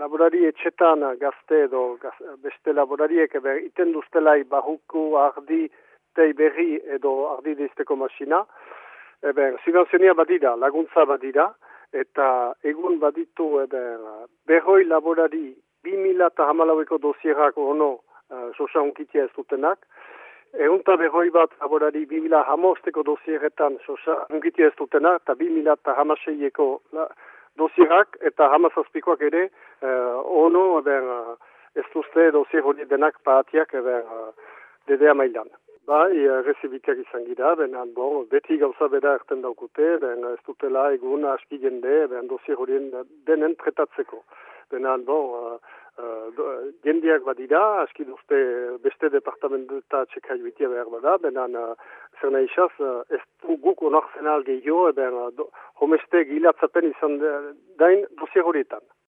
laborari etxetan gazte edo gaz, beste laborariek ebe, iten duztelai bahuku ardi tei berri edo ardi deizteko masina, ebe, subvenzionia badira, laguntza badira, eta egun baditu ebe, berroi laborari 2000 eta hamalaueko dosierak ono uh, sosa unkitia ez dutenak, Egunta berroi bat laborari 2000 hamosteko dosieretan sosa unkitia ez dutenak, eta 2000 eta hamaseieko dosierak eta hamazazpikoak ere uh, ono eben, uh, ez duzte dosier hori denak paatiak eben, uh, dedea mailan. Bai, rezibitiak izan gira, benan, bon, beti gauza beda erten daukute, ben, ez dutela egun aski jende, ben, dosier horien denen tretatzeko. Benan, bon, uh, uh, jendeak badira, aski duzte beste departamentu eta txeka joitia behar bada, benan, zer nahi xaz, uh, ez du guk onartzen algeio, ben, uh, homeste gilatzapen izan dain dosier horietan.